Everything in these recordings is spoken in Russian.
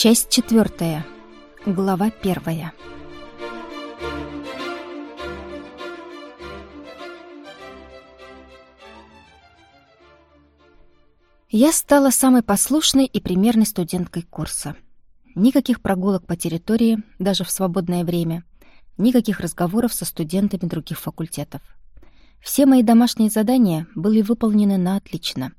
Часть четвертая. Глава первая. Я стала самой послушной и примерной студенткой курса. Никаких прогулок по территории, даже в свободное время, никаких разговоров со студентами других факультетов. Все мои домашние задания были выполнены на отлично.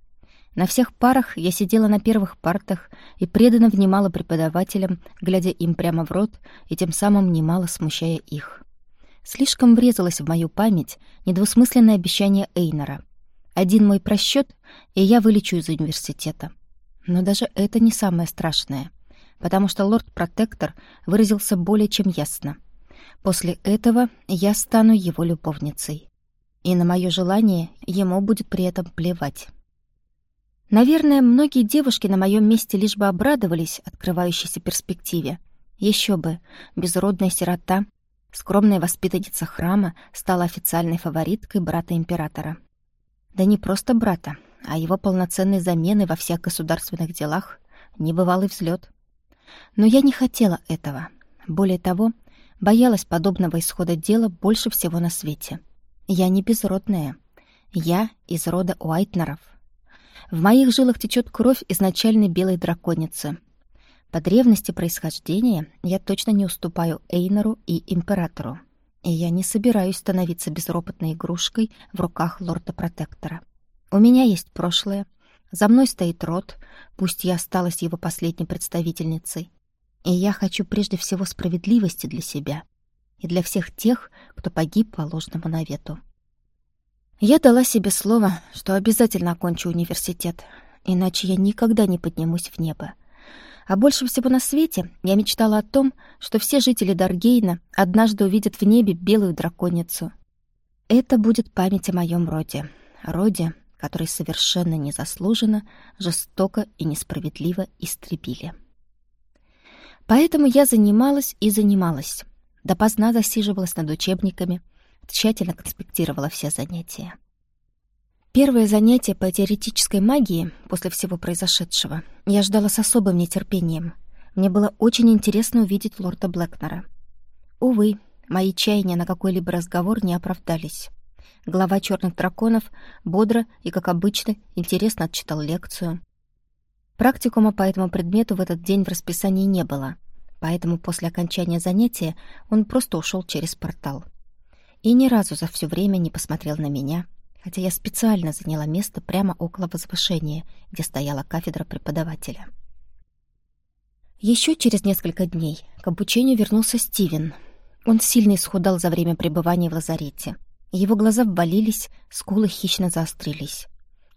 На всех парах я сидела на первых партах и преданно внимала преподавателям, глядя им прямо в рот и тем самым немало смущая их. Слишком врезалось в мою память недвусмысленное обещание Эйнора. Один мой просчет, и я вылечу из университета. Но даже это не самое страшное, потому что лорд-протектор выразился более чем ясно. После этого я стану его любовницей. И на мое желание ему будет при этом плевать. Наверное, многие девушки на моем месте лишь бы обрадовались открывающейся перспективе. Еще бы, безродная сирота, скромная воспитанница храма стала официальной фавориткой брата императора. Да не просто брата, а его полноценной замены во всех государственных делах небывалый взлет. Но я не хотела этого. Более того, боялась подобного исхода дела больше всего на свете. Я не безродная. Я из рода Уайтнеров — в моих жилах течет кровь изначальной белой драконицы. По древности происхождения я точно не уступаю Эйнору и Императору. И я не собираюсь становиться безропотной игрушкой в руках лорда-протектора. У меня есть прошлое. За мной стоит род, пусть я осталась его последней представительницей. И я хочу прежде всего справедливости для себя и для всех тех, кто погиб по ложному навету. Я дала себе слово, что обязательно окончу университет, иначе я никогда не поднимусь в небо. А больше всего на свете я мечтала о том, что все жители Даргейна однажды увидят в небе белую драконицу. Это будет память о моем роде. Роде, который совершенно незаслуженно, жестоко и несправедливо истребили. Поэтому я занималась и занималась. Допоздна засиживалась над учебниками, тщательно конспектировала все занятия. Первое занятие по теоретической магии после всего произошедшего я ждала с особым нетерпением. Мне было очень интересно увидеть лорда Блэкнера. Увы, мои чаяния на какой-либо разговор не оправдались. Глава черных драконов бодро и, как обычно, интересно отчитал лекцию. Практикума по этому предмету в этот день в расписании не было, поэтому после окончания занятия он просто ушел через портал и ни разу за все время не посмотрел на меня, хотя я специально заняла место прямо около возвышения, где стояла кафедра преподавателя. Еще через несколько дней к обучению вернулся Стивен. Он сильно исхудал за время пребывания в лазарете. Его глаза ввалились, скулы хищно заострились.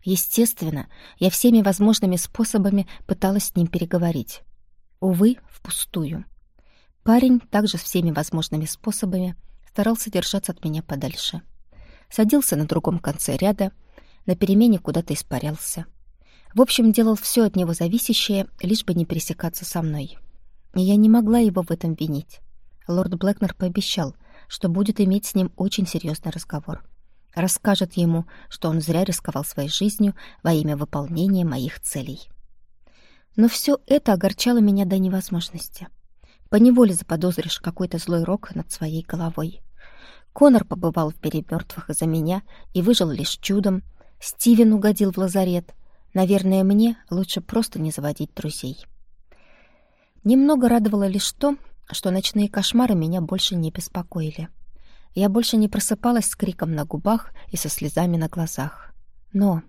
Естественно, я всеми возможными способами пыталась с ним переговорить. Увы, впустую. Парень также всеми возможными способами старался держаться от меня подальше. Садился на другом конце ряда, на перемене куда-то испарялся. В общем, делал все от него зависящее, лишь бы не пересекаться со мной. И я не могла его в этом винить. Лорд Блэкнер пообещал, что будет иметь с ним очень серьезный разговор. Расскажет ему, что он зря рисковал своей жизнью во имя выполнения моих целей. Но все это огорчало меня до невозможности. Поневоле заподозришь какой-то злой рок над своей головой. Конор побывал в мире из-за меня и выжил лишь чудом. Стивен угодил в лазарет. Наверное, мне лучше просто не заводить друзей. Немного радовало лишь то, что ночные кошмары меня больше не беспокоили. Я больше не просыпалась с криком на губах и со слезами на глазах. Но...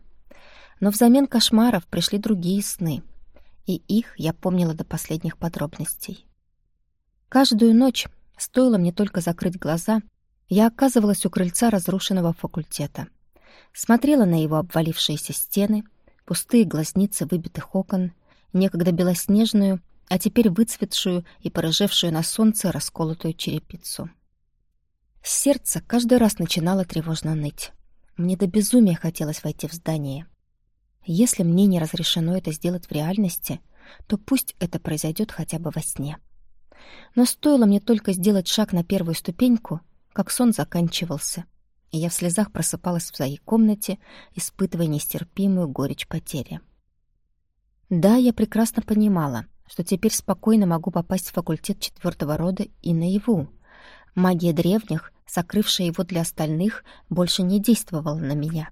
Но взамен кошмаров пришли другие сны, и их я помнила до последних подробностей. Каждую ночь, стоило мне только закрыть глаза, я оказывалась у крыльца разрушенного факультета. Смотрела на его обвалившиеся стены, пустые глазницы выбитых окон, некогда белоснежную, а теперь выцветшую и порыжевшую на солнце расколотую черепицу. Сердце каждый раз начинало тревожно ныть. Мне до безумия хотелось войти в здание. Если мне не разрешено это сделать в реальности, то пусть это произойдет хотя бы во сне. Но стоило мне только сделать шаг на первую ступеньку, как сон заканчивался, и я в слезах просыпалась в своей комнате, испытывая нестерпимую горечь потери. Да, я прекрасно понимала, что теперь спокойно могу попасть в факультет четвертого рода и наяву. Магия древних, сокрывшая его для остальных, больше не действовала на меня.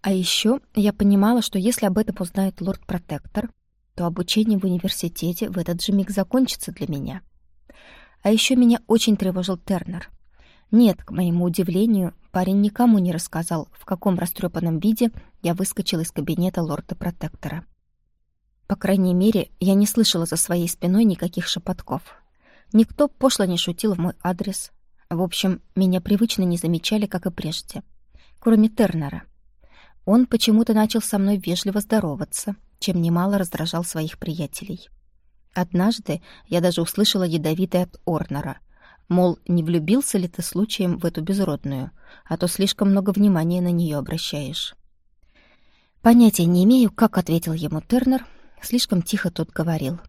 А еще я понимала, что если об этом узнает лорд-протектор, то обучение в университете в этот же миг закончится для меня. А еще меня очень тревожил Тернер. Нет, к моему удивлению, парень никому не рассказал, в каком растрепанном виде я выскочила из кабинета лорда-протектора. По крайней мере, я не слышала за своей спиной никаких шепотков. Никто пошло не шутил в мой адрес. В общем, меня привычно не замечали, как и прежде. Кроме Тернера. Он почему-то начал со мной вежливо здороваться, чем немало раздражал своих приятелей. Однажды я даже услышала ядовитое от Орнера. Мол, не влюбился ли ты случаем в эту безродную, а то слишком много внимания на нее обращаешь. Понятия не имею, как ответил ему Тернер, слишком тихо тот говорил.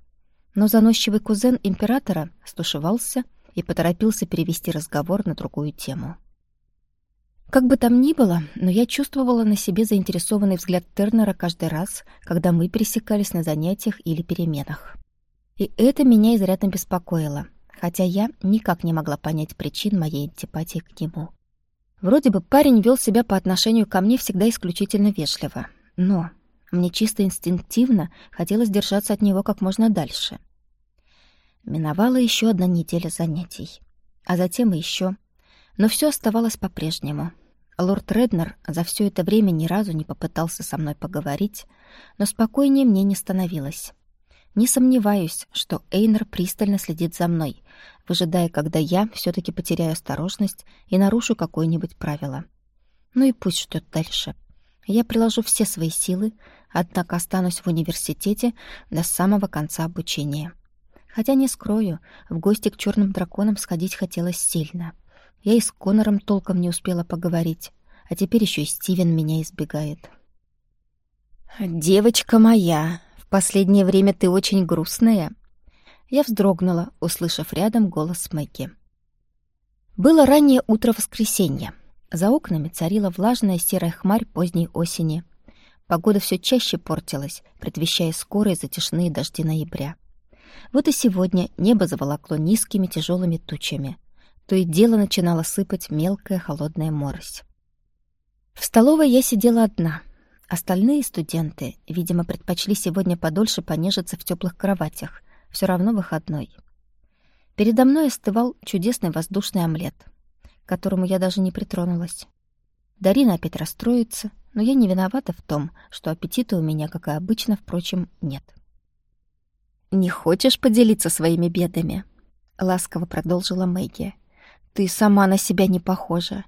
Но заносчивый кузен императора стушевался и поторопился перевести разговор на другую тему. Как бы там ни было, но я чувствовала на себе заинтересованный взгляд Тернера каждый раз, когда мы пересекались на занятиях или переменах. И это меня изрядно беспокоило, хотя я никак не могла понять причин моей антипатии к нему. Вроде бы парень вел себя по отношению ко мне всегда исключительно вежливо, но мне чисто инстинктивно хотелось держаться от него как можно дальше. Миновала еще одна неделя занятий, а затем и еще. Но все оставалось по-прежнему. Лорд Реднер за все это время ни разу не попытался со мной поговорить, но спокойнее мне не становилось. Не сомневаюсь, что Эйнер пристально следит за мной, выжидая, когда я все таки потеряю осторожность и нарушу какое-нибудь правило. Ну и пусть ждет дальше. Я приложу все свои силы, однако останусь в университете до самого конца обучения. Хотя не скрою, в гости к черным драконам сходить хотелось сильно. Я и с Конором толком не успела поговорить, а теперь еще и Стивен меня избегает. «Девочка моя!» последнее время ты очень грустная». Я вздрогнула, услышав рядом голос Мэгги. Было раннее утро воскресенья. За окнами царила влажная серая хмарь поздней осени. Погода все чаще портилась, предвещая скорые затяжные дожди ноября. Вот и сегодня небо заволокло низкими тяжелыми тучами. То и дело начинало сыпать мелкая холодная морось. В столовой я сидела одна — Остальные студенты, видимо, предпочли сегодня подольше понежиться в теплых кроватях. Все равно выходной. Передо мной остывал чудесный воздушный омлет, к которому я даже не притронулась. Дарина опять расстроится, но я не виновата в том, что аппетита у меня, как и обычно, впрочем, нет. «Не хочешь поделиться своими бедами?» — ласково продолжила Мэгги. «Ты сама на себя не похожа».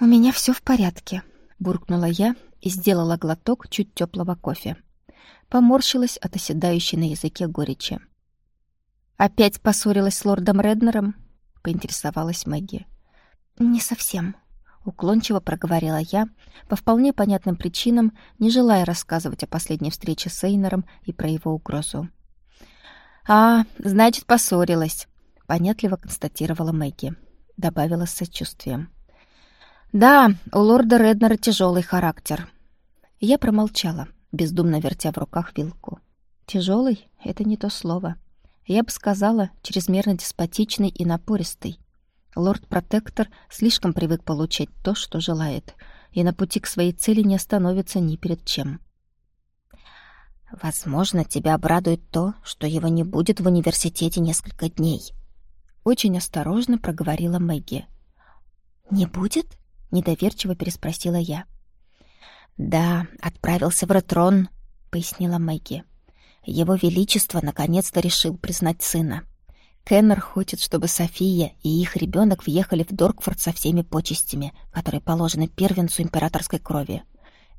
«У меня все в порядке», — буркнула я и сделала глоток чуть теплого кофе. Поморщилась от оседающей на языке горечи. «Опять поссорилась с лордом Реднером?» — поинтересовалась Мэгги. «Не совсем», — уклончиво проговорила я, по вполне понятным причинам, не желая рассказывать о последней встрече с Эйнером и про его угрозу. «А, значит, поссорилась», — понятливо констатировала Мэгги. Добавила с сочувствием. «Да, у лорда Реднера тяжелый характер. Я промолчала, бездумно вертя в руках вилку. Тяжелый — это не то слово. Я бы сказала, чрезмерно деспотичный и напористый. Лорд-протектор слишком привык получать то, что желает, и на пути к своей цели не остановится ни перед чем. «Возможно, тебя обрадует то, что его не будет в университете несколько дней», — очень осторожно проговорила Мэгги. «Не будет?» — недоверчиво переспросила я. «Да, отправился в Ретрон», — пояснила Мэгги. «Его Величество наконец-то решил признать сына. Кеннер хочет, чтобы София и их ребенок въехали в Доркфорд со всеми почестями, которые положены первенцу императорской крови.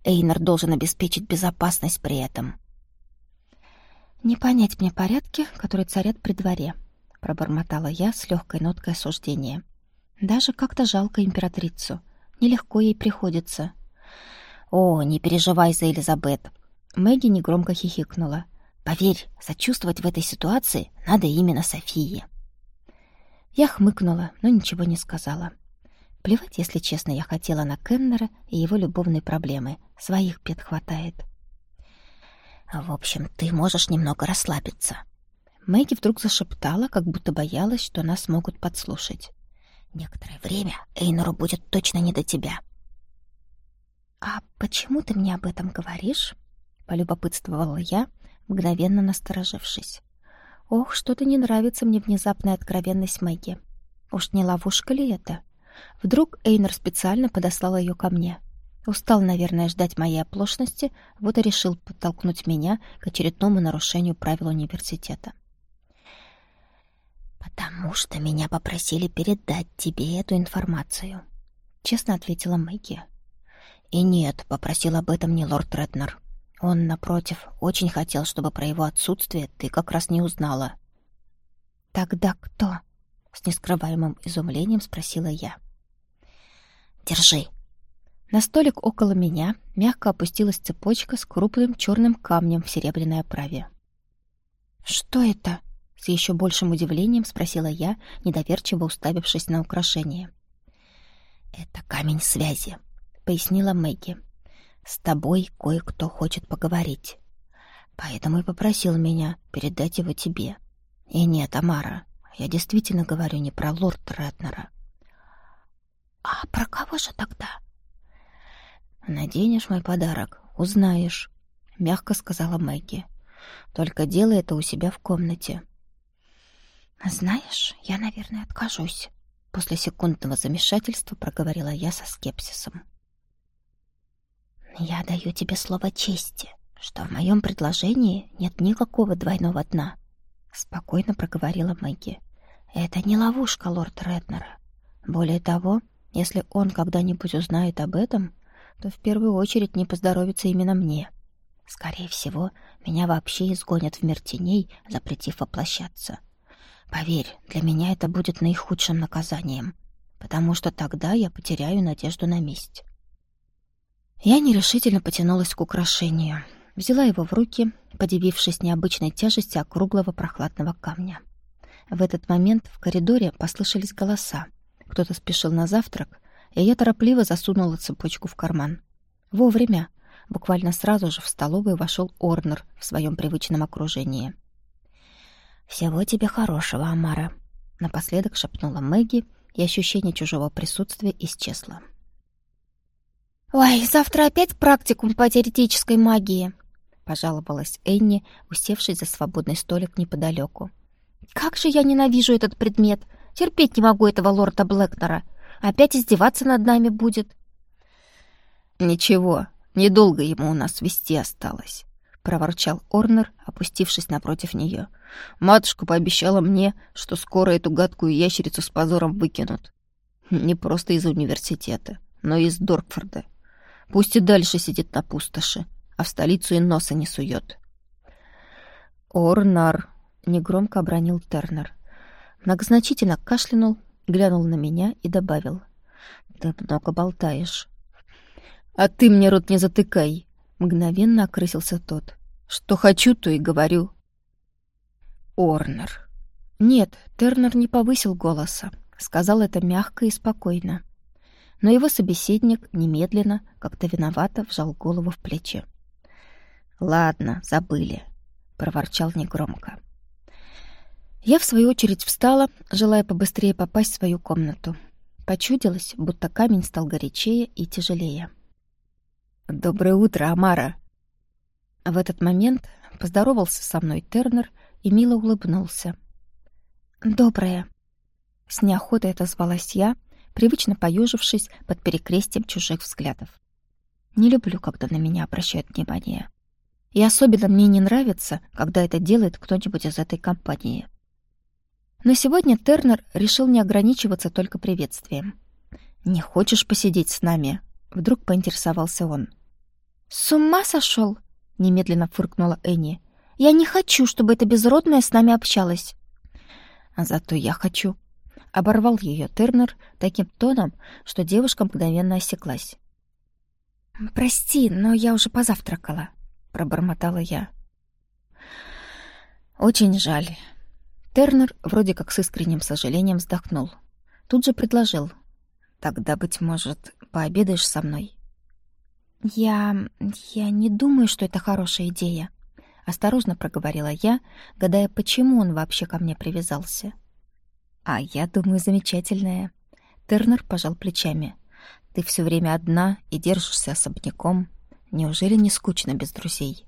Эйнер должен обеспечить безопасность при этом». «Не понять мне порядки, которые царят при дворе», — пробормотала я с легкой ноткой осуждения. «Даже как-то жалко императрицу. Нелегко ей приходится». «О, не переживай за Элизабет!» Мэгги негромко хихикнула. «Поверь, сочувствовать в этой ситуации надо именно Софии». Я хмыкнула, но ничего не сказала. Плевать, если честно, я хотела на Кеннера и его любовные проблемы. Своих бед хватает. В общем, ты можешь немного расслабиться. Мэгги вдруг зашептала, как будто боялась, что нас могут подслушать. Некоторое время Эйнору будет точно не до тебя. «А почему ты мне об этом говоришь?» — полюбопытствовала я, мгновенно насторожившись. «Ох, что-то не нравится мне внезапная откровенность Мэгги. Уж не ловушка ли это? Вдруг Эйнер специально подослал ее ко мне?» Устал, наверное, ждать моей оплошности, вот и решил подтолкнуть меня к очередному нарушению правил университета. «Потому что меня попросили передать тебе эту информацию», — честно ответила Мэгги. «И нет, попросил об этом не лорд Реднер. Он, напротив, очень хотел, чтобы про его отсутствие ты как раз не узнала». «Тогда кто?» — с нескрываемым изумлением спросила я. «Держи», на столик около меня мягко опустилась цепочка с крупным черным камнем в серебряной оправе. «Что это?» — с еще большим удивлением спросила я, недоверчиво уставившись на украшение. «Это камень связи», — пояснила Мэгги. «С тобой кое-кто хочет поговорить. Поэтому и попросил меня передать его тебе. И нет, Амара, я действительно говорю не про лорд Ретнера». «А про кого же тогда?» «Наденешь мой подарок, узнаешь», — мягко сказала Мэгги. «Только делай это у себя в комнате». «Знаешь, я, наверное, откажусь», — после секундного замешательства проговорила я со скепсисом. «Я даю тебе слово чести, что в моем предложении нет никакого двойного дна», — спокойно проговорила Мэгги. «Это не ловушка лорд Реднера. Более того, если он когда-нибудь узнает об этом, то в первую очередь не поздоровится именно мне. Скорее всего, меня вообще изгонят в мир теней, запретив воплощаться. Поверь, для меня это будет наихудшим наказанием, потому что тогда я потеряю надежду на месть. Я нерешительно потянулась к украшению, взяла его в руки, подивившись необычной тяжести округлого прохладного камня. В этот момент в коридоре послышались голоса. Кто-то спешил на завтрак, и я торопливо засунула цепочку в карман. Вовремя. Буквально сразу же в столовую вошел Орнер в своем привычном окружении. «Всего тебе хорошего, Амара», — напоследок шепнула Мэгги, и ощущение чужого присутствия исчезло. «Ой, завтра опять практикум по теоретической магии», — пожаловалась Энни, усевшись за свободный столик неподалеку. «Как же я ненавижу этот предмет! Терпеть не могу этого лорда Блэкнера! Опять издеваться над нами будет. Ничего, недолго ему у нас вести осталось, проворчал Орнер, опустившись напротив нее. Матушка пообещала мне, что скоро эту гадкую ящерицу с позором выкинут. Не просто из университета, но из Доркфорда. Пусть и дальше сидит на пустоши, а в столицу и носа не сует. «Орнар», — негромко обронил Тернер. Многозначительно кашлянул глянул на меня и добавил. «Ты много болтаешь». «А ты мне рот не затыкай!» Мгновенно окрысился тот. «Что хочу, то и говорю». «Орнер». Нет, Тернер не повысил голоса. Сказал это мягко и спокойно. Но его собеседник немедленно, как-то виновато, вжал голову в плечи. «Ладно, забыли», — проворчал негромко. Я, в свою очередь, встала, желая побыстрее попасть в свою комнату. Почудилось, будто камень стал горячее и тяжелее. «Доброе утро, Амара!» В этот момент поздоровался со мной Тернер и мило улыбнулся. «Доброе!» С неохотой отозвалась я, привычно поежившись под перекрестием чужих взглядов. Не люблю, когда на меня обращают внимание. И особенно мне не нравится, когда это делает кто-нибудь из этой компании. Но сегодня Тернер решил не ограничиваться только приветствием. «Не хочешь посидеть с нами?» — вдруг поинтересовался он. «С ума сошел?» — немедленно фыркнула Энни. «Я не хочу, чтобы эта безродная с нами общалась». «А зато я хочу». Оборвал ее Тернер таким тоном, что девушка мгновенно осеклась. «Прости, но я уже позавтракала», — пробормотала я. «Очень жаль». Тернер вроде как с искренним сожалением вздохнул. Тут же предложил. «Тогда, быть может, пообедаешь со мной?» «Я... я не думаю, что это хорошая идея», Осторожно проговорила я, гадая, почему он вообще ко мне привязался. А я думаю, замечательная. Тернер пожал плечами. Ты все время одна и держишься особняком. Неужели не скучно без друзей?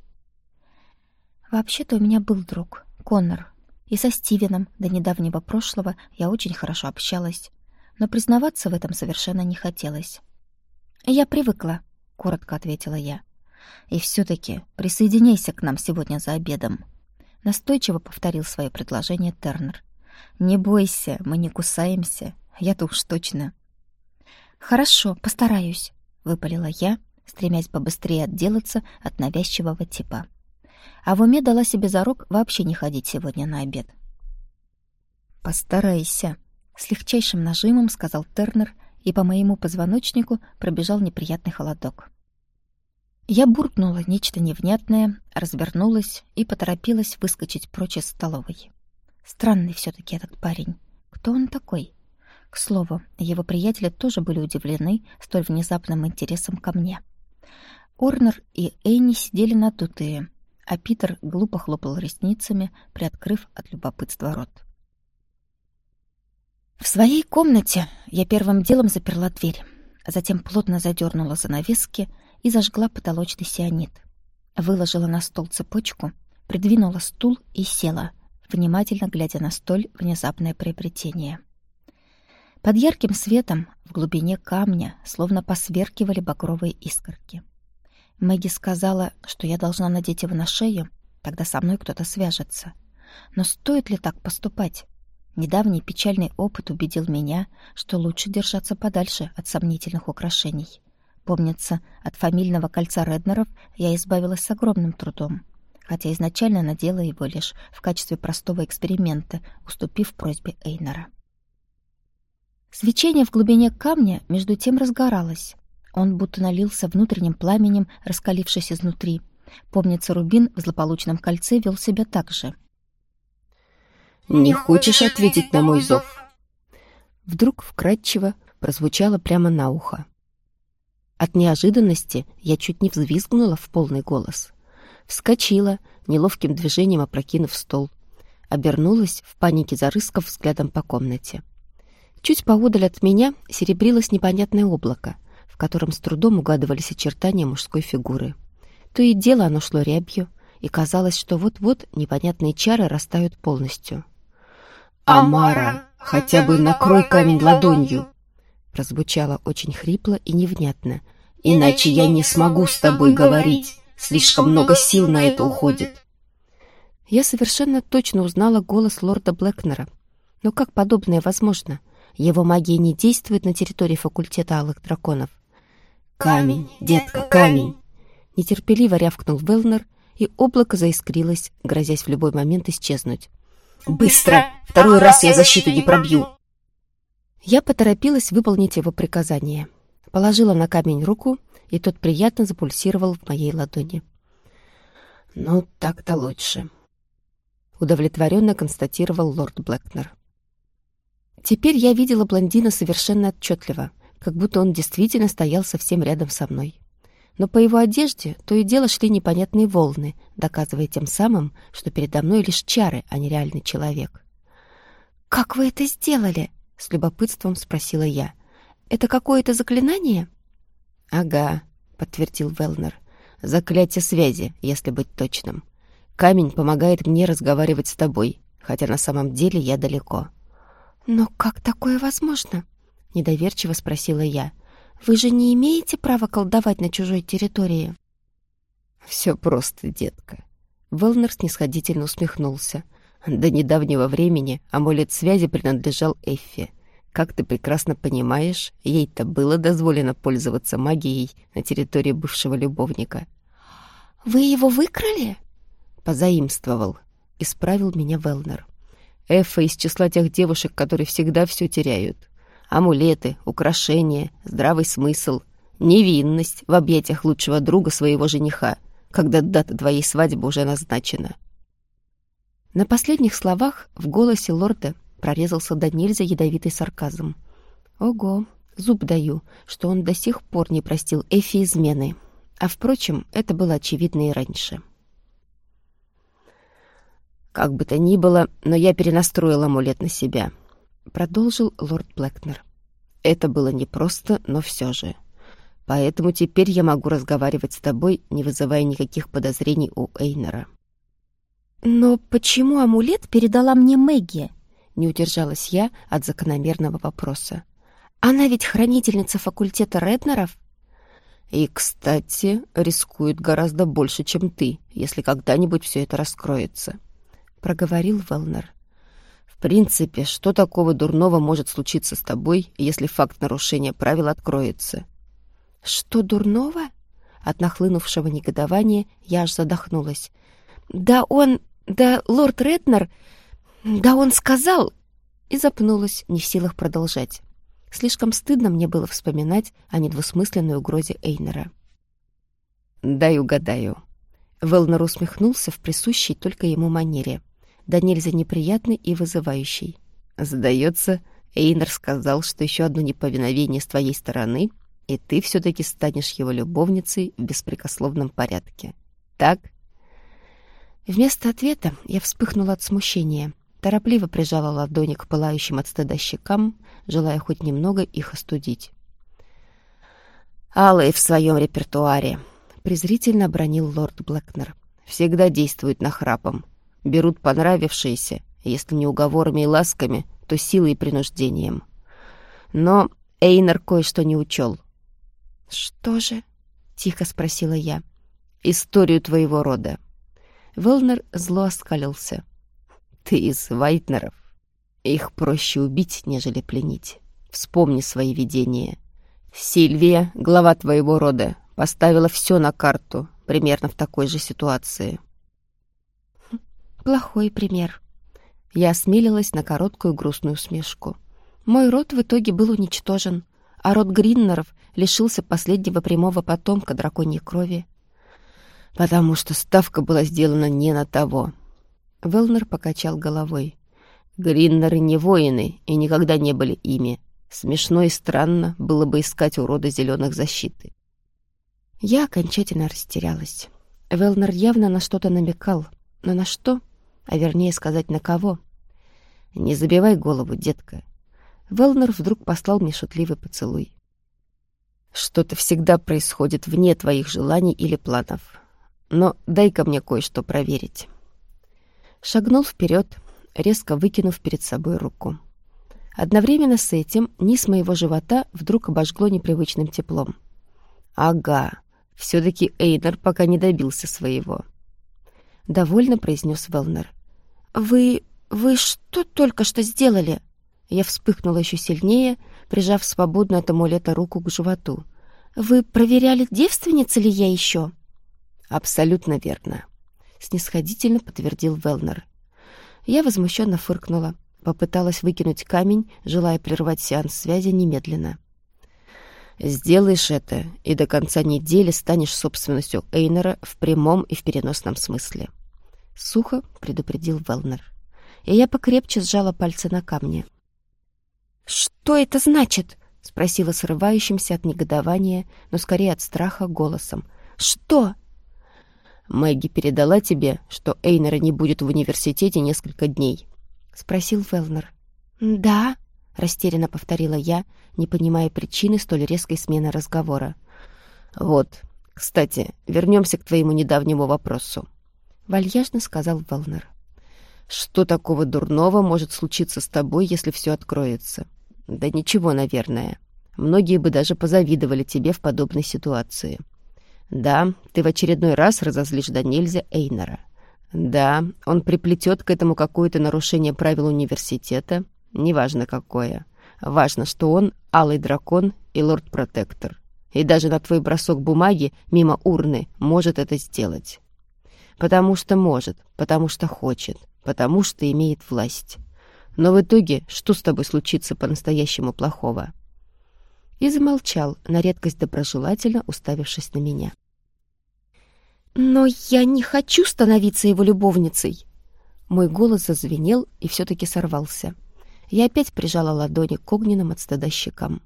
Вообще-то у меня был друг, Коннор. И со Стивеном до недавнего прошлого я очень хорошо общалась. Но признаваться в этом совершенно не хотелось. «Я привыкла», — коротко ответила я. «И все-таки присоединяйся к нам сегодня за обедом», — настойчиво повторил свое предложение Тернер. «Не бойся, мы не кусаемся, я-то уж точно». «Хорошо, постараюсь», — выпалила я, стремясь побыстрее отделаться от навязчивого типа. А в уме дала себе зарок вообще не ходить сегодня на обед. «Постарайся», — с легчайшим нажимом сказал Тернер, и по моему позвоночнику пробежал неприятный холодок. Я буркнула нечто невнятное, развернулась и поторопилась выскочить прочь из столовой. Странный все таки этот парень. Кто он такой? К слову, его приятели тоже были удивлены столь внезапным интересом ко мне. Орнер и Эйни сидели надутые, а Питер глупо хлопал ресницами, приоткрыв от любопытства рот. В своей комнате я первым делом заперла дверь, а затем плотно задернула занавески и зажгла потолочный сианид. Выложила на стол цепочку, придвинула стул и села, внимательно глядя на столь внезапное приобретение. Под ярким светом в глубине камня словно посверкивали багровые искорки. Мэгги сказала, что я должна надеть его на шею, тогда со мной кто-то свяжется. Но стоит ли так поступать? Недавний печальный опыт убедил меня, что лучше держаться подальше от сомнительных украшений. Помнится, от фамильного кольца Реднеров я избавилась с огромным трудом, хотя изначально надела его лишь в качестве простого эксперимента, уступив просьбе Эйнора. Свечение в глубине камня между тем разгоралось. Он будто налился внутренним пламенем, раскалившись изнутри. Помнится, рубин в злополучном кольце вел себя так же — не хочешь ответить на мой зов?» Вдруг вкратчиво прозвучало прямо на ухо. От неожиданности я чуть не взвизгнула в полный голос. Вскочила, неловким движением опрокинув стол. Обернулась, в панике зарыскав взглядом по комнате. Чуть поодаль от меня серебрилось непонятное облако, в котором с трудом угадывались очертания мужской фигуры. То и дело оно шло рябью, и казалось, что вот-вот непонятные чары растают полностью. «Амара, хотя бы накрой камень ладонью!» Прозвучало очень хрипло и невнятно. «Иначе я не смогу с тобой говорить. Слишком много сил на это уходит». Я совершенно точно узнала голос лорда Блэкнера. Но как подобное возможно? Его магия не действует на территории факультета Алых Драконов. «Камень, детка, камень!» Нетерпеливо рявкнул Велнер, и облако заискрилось, грозясь в любой момент исчезнуть. «Быстро! Второй раз я защиту не пробью!» Я поторопилась выполнить его приказание. Положила на камень руку, и тот приятно запульсировал в моей ладони. «Ну, так-то лучше», — удовлетворенно констатировал лорд Блэкнер. Теперь я видела блондина совершенно отчетливо, как будто он действительно стоял совсем рядом со мной но по его одежде то и дело шли непонятные волны, доказывая тем самым, что передо мной лишь чары, а не реальный человек. «Как вы это сделали?» — с любопытством спросила я. «Это какое-то заклинание?» «Ага», — подтвердил Велнер. «Заклятие связи, если быть точным. Камень помогает мне разговаривать с тобой, хотя на самом деле я далеко». «Но как такое возможно?» — недоверчиво спросила я. Вы же не имеете права колдовать на чужой территории?» «Все просто, детка». Велнер снисходительно усмехнулся. До недавнего времени амулет связи принадлежал Эффе. Как ты прекрасно понимаешь, ей-то было дозволено пользоваться магией на территории бывшего любовника. «Вы его выкрали?» «Позаимствовал», — исправил меня Велнер. Эффа из числа тех девушек, которые всегда все теряют. Амулеты, украшения, здравый смысл, невинность в объятиях лучшего друга своего жениха, когда дата твоей свадьбы уже назначена. На последних словах в голосе лорда прорезался до нельзя ядовитый сарказм. Ого, зуб даю, что он до сих пор не простил Эфи измены. А, впрочем, это было очевидно и раньше. Как бы то ни было, но я перенастроил амулет на себя. Продолжил лорд Блэкнер. Это было непросто, но все же. Поэтому теперь я могу разговаривать с тобой, не вызывая никаких подозрений у Эйнера. «Но почему амулет передала мне Мэгги?» Не удержалась я от закономерного вопроса. «Она ведь хранительница факультета Реднеров?» «И, кстати, рискует гораздо больше, чем ты, если когда-нибудь все это раскроется», — проговорил Велнер. «В принципе, что такого дурного может случиться с тобой, если факт нарушения правил откроется?» «Что дурного?» От нахлынувшего негодования я аж задохнулась. «Да он... Да лорд Реднер... Да он сказал...» И запнулась, не в силах продолжать. Слишком стыдно мне было вспоминать о недвусмысленной угрозе Эйнера. «Дай угадаю». Велнер усмехнулся в присущей только ему манере, да нельзя неприятный и вызывающий. «Сдается, Эйнер сказал, что еще одно неповиновение с твоей стороны, и ты все-таки станешь его любовницей в беспрекословном порядке. Так?» Вместо ответа я вспыхнула от смущения, торопливо прижала ладони к пылающим от стыда щекам, желая хоть немного их остудить. «Алые в своем репертуаре», — презрительно обронил лорд Блэкнер. «Всегда действуют нахрапом. Берут понравившиеся, если не уговорами и ласками, то силой и принуждением. Но Эйнер кое-что не учел». «Что же?» — тихо спросила я. «Историю твоего рода». Велнер зло оскалился. «Ты из Вайтнеров. Их проще убить, нежели пленить. Вспомни свои видения. Сильвия, глава твоего рода, поставила все на карту, примерно в такой же ситуации». «Плохой пример». Я осмелилась на короткую грустную усмешку. Мой род в итоге был уничтожен, а род Гриннеров лишился последнего прямого потомка драконьей крови потому что ставка была сделана не на того. Велнер покачал головой. Гриннеры не воины и никогда не были ими. Смешно и странно было бы искать у рода зеленых защиты. Я окончательно растерялась. Велнер явно на что-то намекал, но на что? А вернее сказать, на кого? «Не забивай голову, детка». Велнер вдруг послал мне шутливый поцелуй. «Что-то всегда происходит вне твоих желаний или планов. Но дай-ка мне кое-что проверить». Шагнул вперед, резко выкинув перед собой руку. Одновременно с этим низ моего живота вдруг обожгло непривычным теплом. «Ага, все-таки Эйнер пока не добился своего», — довольно произнес Велнер. «Вы... вы что только что сделали?» Я вспыхнула еще сильнее, прижав свободную от амулета руку к животу. «Вы проверяли, девственница ли я еще?» «Абсолютно верно», — снисходительно подтвердил Велнер. Я возмущенно фыркнула, попыталась выкинуть камень, желая прервать сеанс связи немедленно. «Сделаешь это, и до конца недели станешь собственностью Эйнера в прямом и в переносном смысле», — сухо предупредил Велнер. И я покрепче сжала пальцы на камне. «Что это значит?» — спросила срывающимся от негодования, но скорее от страха голосом. «Что?» Мэгги передала тебе, что Эйнера не будет в университете несколько дней?» — спросил Велнер. «Да», — растерянно повторила я, не понимая причины столь резкой смены разговора. «Вот, кстати, вернемся к твоему недавнему вопросу», — вальяжно сказал Велнер. «Что такого дурного может случиться с тобой, если все откроется?» «Да ничего, наверное. Многие бы даже позавидовали тебе в подобной ситуации». Да, ты в очередной раз разозлишь до нельзя Эйнера. Да, он приплетет к этому какое-то нарушение правил университета, неважно какое. Важно, что он — Алый Дракон и Лорд-Протектор. И даже на твой бросок бумаги мимо урны может это сделать. Потому что может, потому что хочет, потому что имеет власть. Но в итоге что с тобой случится по-настоящему плохого? И замолчал, на редкость доброжелательно уставившись на меня. «Но я не хочу становиться его любовницей!» Мой голос зазвенел и все-таки сорвался. Я опять прижала ладони к огненным от стыда щекам.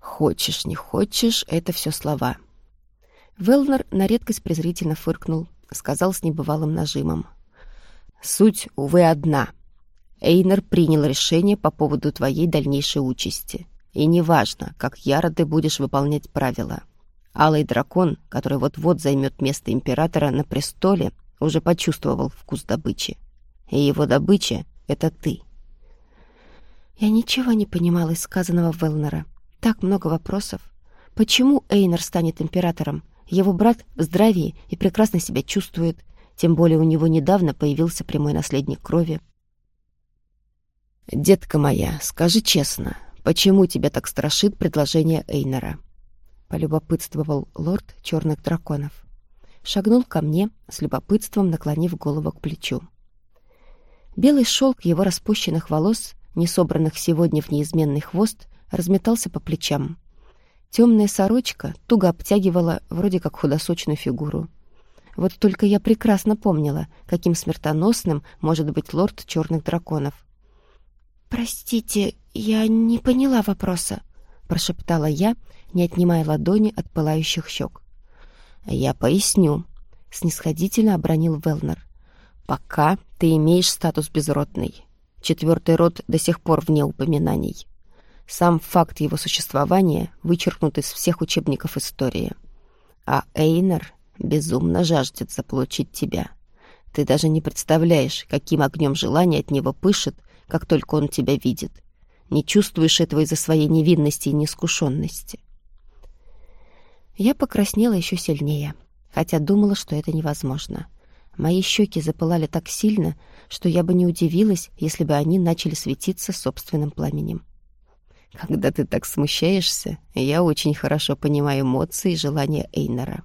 «Хочешь, не хочешь, это все слова». Велнер на редкость презрительно фыркнул, сказал с небывалым нажимом. Суть, увы, одна. Эйнер принял решение по поводу твоей дальнейшей участи. И неважно, как яро ты будешь выполнять правила. Алый дракон, который вот-вот займет место императора на престоле, уже почувствовал вкус добычи. И его добыча — это ты. Я ничего не понимала из сказанного Велнера. Так много вопросов. Почему Эйнер станет императором? Его брат в здравии и прекрасно себя чувствует. Тем более у него недавно появился прямой наследник крови. «Детка моя, скажи честно, почему тебя так страшит предложение Эйнера?» — полюбопытствовал лорд черных драконов. Шагнул ко мне, с любопытством наклонив голову к плечу. Белый шелк его распущенных волос, не собранных сегодня в неизменный хвост, разметался по плечам. Темная сорочка туго обтягивала вроде как худосочную фигуру. Вот только я прекрасно помнила, каким смертоносным может быть лорд черных драконов. «Простите, я не поняла вопроса», — прошептала я, не отнимая ладони от пылающих щек. «Я поясню», — снисходительно обронил Велнер. «Пока ты имеешь статус безродный. Четвертый род до сих пор вне упоминаний. Сам факт его существования вычеркнут из всех учебников истории. А Эйнер безумно жаждет заполучить тебя. Ты даже не представляешь, каким огнем желания от него пышет, как только он тебя видит. Не чувствуешь этого из-за своей невинности и неискушенности. Я покраснела еще сильнее, хотя думала, что это невозможно. Мои щеки запылали так сильно, что я бы не удивилась, если бы они начали светиться собственным пламенем. Когда ты так смущаешься, я очень хорошо понимаю эмоции и желания Эйнера.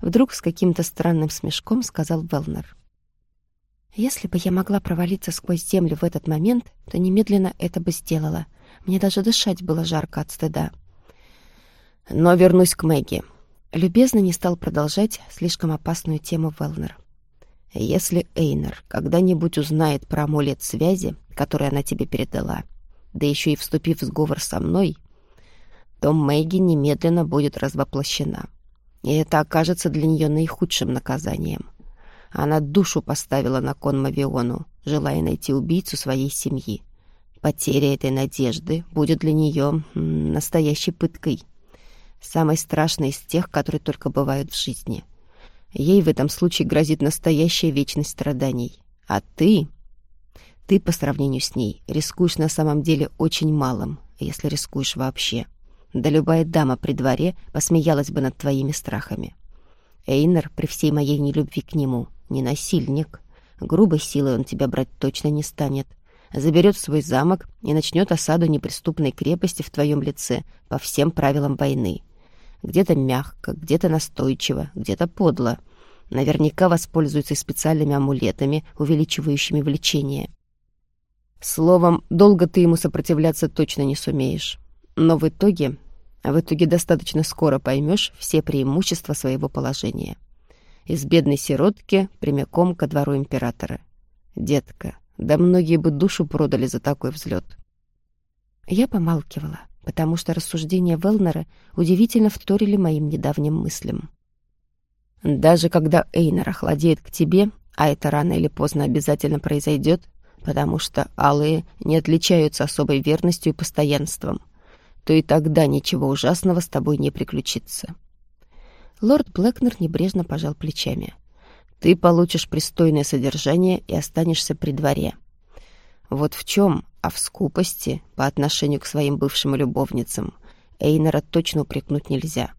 Вдруг с каким-то странным смешком сказал Велнер. Если бы я могла провалиться сквозь землю в этот момент, то немедленно это бы сделала. Мне даже дышать было жарко от стыда. Но вернусь к Мэгги. Любезно не стал продолжать слишком опасную тему Велнер. Если Эйнер когда-нибудь узнает про амулет связи, который она тебе передала, да еще и вступив в сговор со мной, то Мэгги немедленно будет развоплощена. И это окажется для нее наихудшим наказанием. Она душу поставила на кон Мавиону, желая найти убийцу своей семьи. Потеря этой надежды будет для нее настоящей пыткой. Самой страшной из тех, которые только бывают в жизни. Ей в этом случае грозит настоящая вечность страданий. А ты... Ты, по сравнению с ней, рискуешь на самом деле очень малым, если рискуешь вообще. Да любая дама при дворе посмеялась бы над твоими страхами. Эйнер, при всей моей нелюбви к нему, не насильник. Грубой силой он тебя брать точно не станет. Заберет свой замок и начнет осаду неприступной крепости в твоем лице по всем правилам войны. Где-то мягко, где-то настойчиво, где-то подло. Наверняка воспользуется и специальными амулетами, увеличивающими влечение. Словом, долго ты ему сопротивляться точно не сумеешь. Но в итоге, в итоге достаточно скоро поймешь все преимущества своего положения. Из бедной сиротки прямиком ко двору императора. Детка, да многие бы душу продали за такой взлет. Я помалкивала, потому что рассуждения Велнера удивительно вторили моим недавним мыслям. Даже когда Эйнер охладеет к тебе, а это рано или поздно обязательно произойдет, потому что алые не отличаются особой верностью и постоянством, то и тогда ничего ужасного с тобой не приключится. Лорд Блэкнер небрежно пожал плечами. Ты получишь пристойное содержание и останешься при дворе. Вот в чем, а в скупости по отношению к своим бывшим любовницам, Эйнера точно упрекнуть нельзя.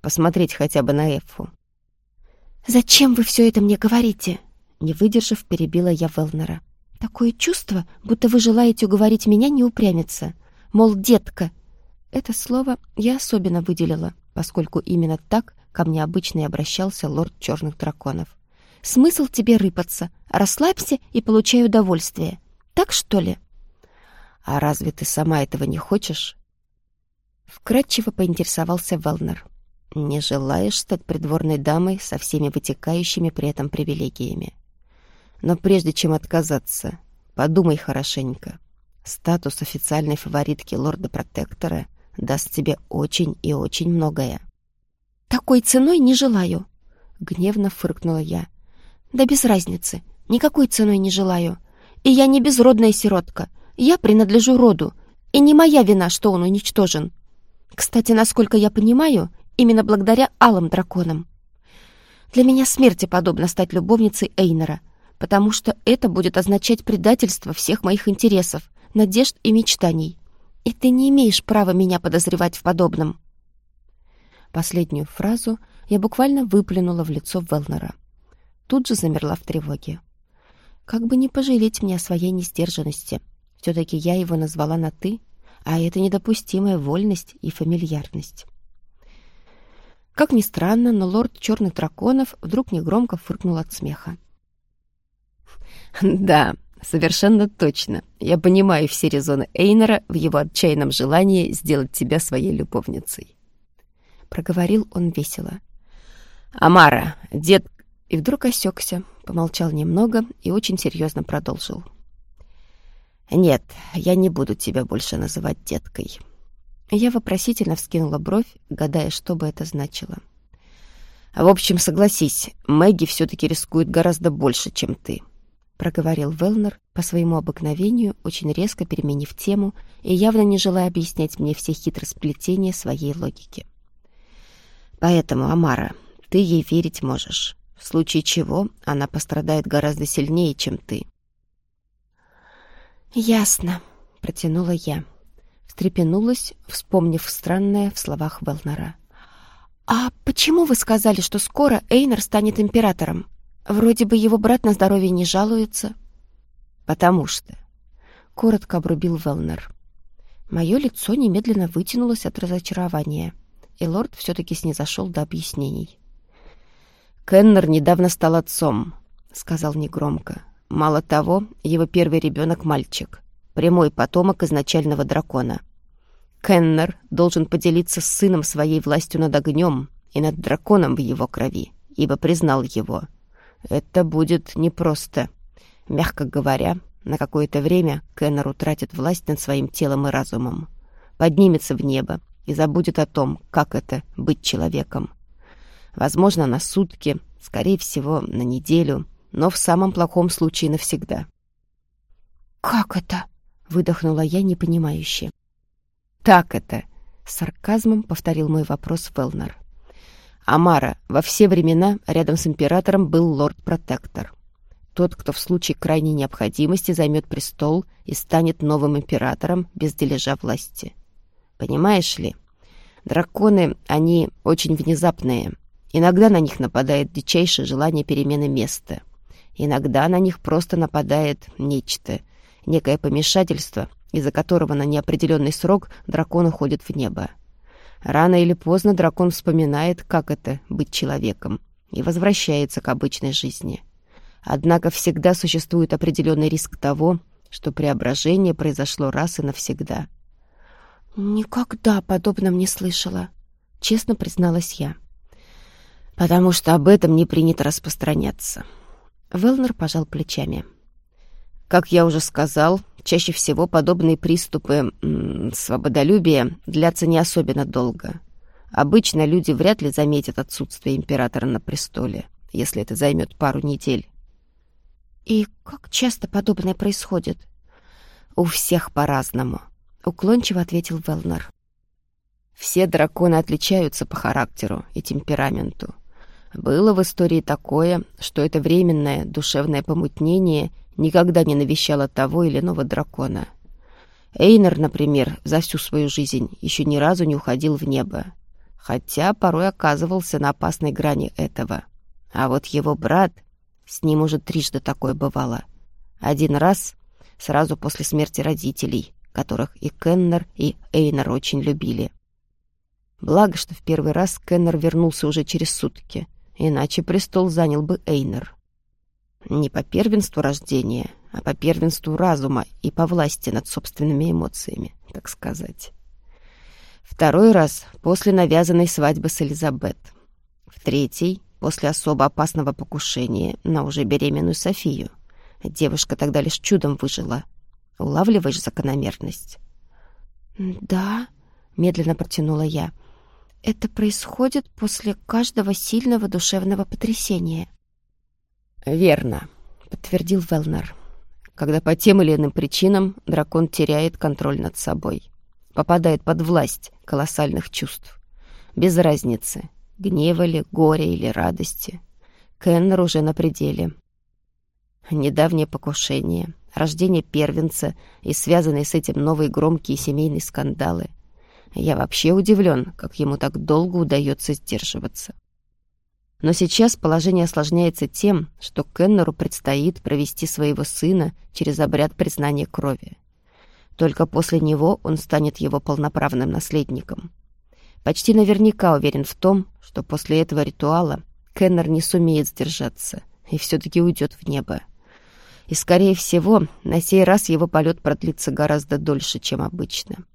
Посмотреть хотя бы на Эффу. «Зачем вы все это мне говорите?» Не выдержав, перебила я Велнера. Такое чувство, будто вы желаете уговорить меня не упрямиться. Мол, детка. Это слово я особенно выделила, поскольку именно так ко мне обычно и обращался лорд черных драконов. Смысл тебе рыпаться. Расслабься и получай удовольствие. Так что ли? А разве ты сама этого не хочешь? Вкратчиво поинтересовался Велнер. Не желаешь стать придворной дамой со всеми вытекающими при этом привилегиями? Но прежде чем отказаться, подумай хорошенько. Статус официальной фаворитки лорда-протектора даст тебе очень и очень многое. «Такой ценой не желаю», — гневно фыркнула я. «Да без разницы. Никакой ценой не желаю. И я не безродная сиротка. Я принадлежу роду. И не моя вина, что он уничтожен. Кстати, насколько я понимаю, именно благодаря алым драконам. Для меня смерти подобно стать любовницей Эйнера, потому что это будет означать предательство всех моих интересов, надежд и мечтаний. И ты не имеешь права меня подозревать в подобном. Последнюю фразу я буквально выплюнула в лицо Велнера. Тут же замерла в тревоге. Как бы не пожалеть мне о своей несдержанности. Все-таки я его назвала на «ты», а это недопустимая вольность и фамильярность. Как ни странно, но лорд черных драконов вдруг негромко фыркнул от смеха. «Да, совершенно точно. Я понимаю все резоны Эйнера в его отчаянном желании сделать тебя своей любовницей». Проговорил он весело. «Амара, дед...» И вдруг осекся, помолчал немного и очень серьезно продолжил. «Нет, я не буду тебя больше называть деткой». Я вопросительно вскинула бровь, гадая, что бы это значило. «В общем, согласись, Мэгги все-таки рискует гораздо больше, чем ты», — проговорил Велнер по своему обыкновению, очень резко переменив тему и явно не желая объяснять мне все хитросплетения своей логики. «Поэтому, Амара, ты ей верить можешь, в случае чего она пострадает гораздо сильнее, чем ты». «Ясно», — протянула я. Встрепенулась, вспомнив странное в словах Велнера. «А почему вы сказали, что скоро Эйнер станет императором? Вроде бы его брат на здоровье не жалуется». «Потому что...» — коротко обрубил Велнер. Мое лицо немедленно вытянулось от разочарования, и лорд все-таки снизошел до объяснений. «Кеннер недавно стал отцом», — сказал негромко. Мало того, его первый ребенок — мальчик, прямой потомок изначального дракона. Кеннер должен поделиться с сыном своей властью над огнем и над драконом в его крови, ибо признал его. Это будет непросто. Мягко говоря, на какое-то время Кеннер утратит власть над своим телом и разумом, поднимется в небо и забудет о том, как это — быть человеком. Возможно, на сутки, скорее всего, на неделю — но в самом плохом случае навсегда. «Как это?» — выдохнула я непонимающе. «Так это!» — с сарказмом повторил мой вопрос Велнер. «Амара, во все времена рядом с императором был лорд-протектор. Тот, кто в случае крайней необходимости займет престол и станет новым императором без дележа власти. Понимаешь ли, драконы, они очень внезапные. Иногда на них нападает дичайшее желание перемены места — Иногда на них просто нападает нечто, некое помешательство, из-за которого на неопределенный срок дракон уходит в небо. Рано или поздно дракон вспоминает, как это — быть человеком, и возвращается к обычной жизни. Однако всегда существует определенный риск того, что преображение произошло раз и навсегда. «Никогда подобном не слышала», — честно призналась я. «Потому что об этом не принято распространяться», Велнер пожал плечами. Как я уже сказал, чаще всего подобные приступы свободолюбия длятся не особенно долго. Обычно люди вряд ли заметят отсутствие императора на престоле, если это займет пару недель. «И как часто подобное происходит?» «У всех по-разному», — уклончиво ответил Велнер. «Все драконы отличаются по характеру и темпераменту. Было в истории такое, что это временное душевное помутнение никогда не навещало того или иного дракона. Эйнер, например, за всю свою жизнь еще ни разу не уходил в небо, хотя порой оказывался на опасной грани этого. А вот его брат, с ним уже трижды такое бывало. Один раз сразу после смерти родителей, которых и Кеннер, и Эйнер очень любили. Благо, что в первый раз Кеннер вернулся уже через сутки, иначе престол занял бы Эйнер. Не по первенству рождения, а по первенству разума и по власти над собственными эмоциями, так сказать. Второй раз после навязанной свадьбы с Элизабет. В третий — после особо опасного покушения на уже беременную Софию. Девушка тогда лишь чудом выжила. Улавливаешь закономерность? «Да», — медленно протянула я, — это происходит после каждого сильного душевного потрясения. Верно. подтвердил Велнер. «Когда по тем или иным причинам дракон теряет контроль над собой, попадает под власть колоссальных чувств. Без разницы, гнева ли, горя или радости. Кеннер уже на пределе. Недавнее покушение, рождение первенца и связанные с этим новые громкие семейные скандалы. Я вообще удивлен, как ему так долго удается сдерживаться. Но сейчас положение осложняется тем, что Кеннеру предстоит провести своего сына через обряд признания крови. Только после него он станет его полноправным наследником. Почти наверняка уверен в том, что после этого ритуала Кеннер не сумеет сдержаться и все-таки уйдет в небо. И, скорее всего, на сей раз его полет продлится гораздо дольше, чем обычно.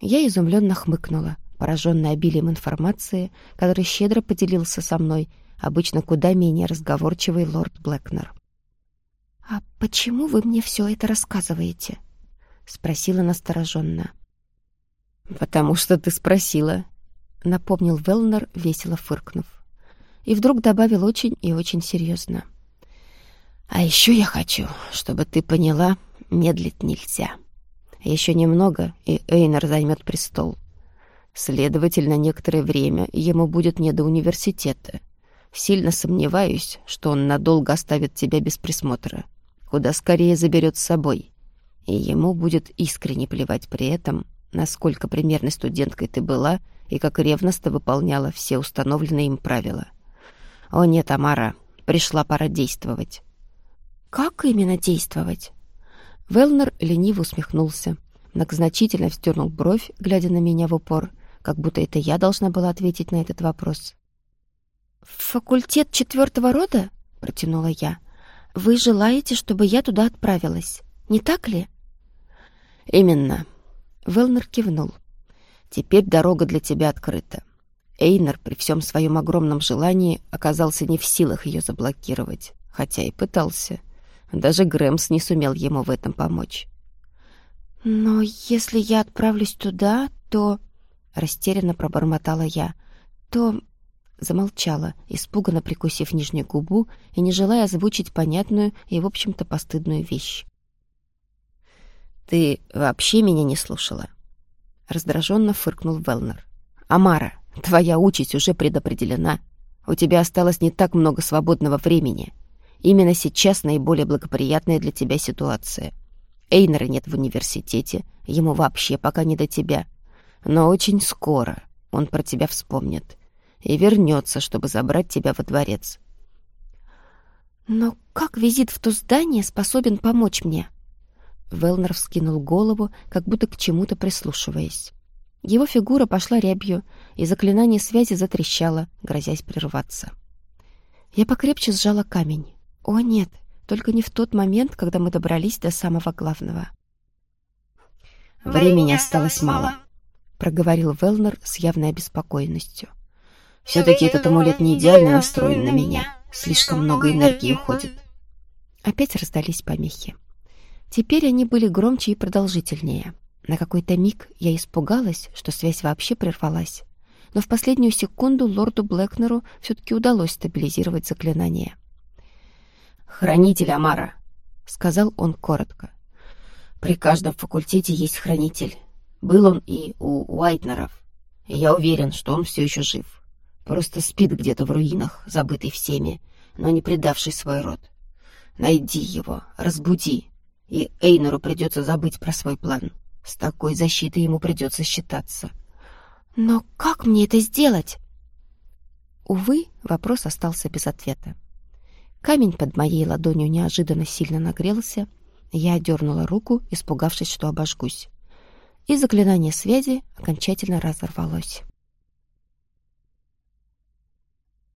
Я изумленно хмыкнула, пораженная обилием информации, который щедро поделился со мной, обычно куда менее разговорчивый лорд Блэкнер. «А почему вы мне все это рассказываете?» — спросила настороженно. «Потому что ты спросила», — напомнил Велнер, весело фыркнув. И вдруг добавил очень и очень серьезно. «А еще я хочу, чтобы ты поняла, медлить нельзя. Еще немного, и Эйнер займет престол. Следовательно, некоторое время ему будет не до университета. Сильно сомневаюсь, что он надолго оставит тебя без присмотра. Куда скорее заберет с собой. И ему будет искренне плевать при этом, насколько примерной студенткой ты была и как ревностно выполняла все установленные им правила. О нет, Амара, пришла пора действовать. Как именно действовать? Велнер лениво усмехнулся, многозначительно вздернул бровь, глядя на меня в упор, как будто это я должна была ответить на этот вопрос. «Факультет четвертого рода?» — протянула я. «Вы желаете, чтобы я туда отправилась, не так ли?» «Именно», Велнер кивнул. «Теперь дорога для тебя открыта. Эйнер при всем своем огромном желании оказался не в силах ее заблокировать, хотя и пытался. Даже Грэмс не сумел ему в этом помочь. «Но если я отправлюсь туда, то...» — растерянно пробормотала я. «То...» — замолчала, испуганно прикусив нижнюю губу и не желая озвучить понятную и, в общем-то, постыдную вещь. «Ты вообще меня не слушала?» Раздраженно фыркнул Велнер. «Амара, твоя участь уже предопределена. У тебя осталось не так много свободного времени. Именно сейчас наиболее благоприятная для тебя ситуация. Эйнера нет в университете, ему вообще пока не до тебя. Но очень скоро он про тебя вспомнит и вернется, чтобы забрать тебя во дворец». «Но как визит в то здание способен помочь мне?» Велнер вскинул голову, как будто к чему-то прислушиваясь. Его фигура пошла рябью, и заклинание связи затрещало, грозясь прерваться. Я покрепче сжала камень. О, нет, только не в тот момент, когда мы добрались до самого главного. «Времени осталось мало», — проговорил Велнер с явной обеспокоенностью. «Все-таки этот амулет не идеально настроен на меня. Слишком много энергии уходит». Опять раздались помехи. Теперь они были громче и продолжительнее. На какой-то миг я испугалась, что связь вообще прервалась. Но в последнюю секунду лорду Блэкнеру все-таки удалось стабилизировать заклинание. «Хранитель Амара», — сказал он коротко. «При каждом факультете есть хранитель. Был он и у Уайтнеров. Я уверен, что он все еще жив. Просто спит где-то в руинах, забытый всеми, но не предавший свой род. Найди его, разбуди, и Эйнору придется забыть про свой план. С такой защитой ему придется считаться. Но как мне это сделать? Увы, вопрос остался без ответа. Камень под моей ладонью неожиданно сильно нагрелся. Я дернула руку, испугавшись, что обожгусь. И заклинание связи окончательно разорвалось.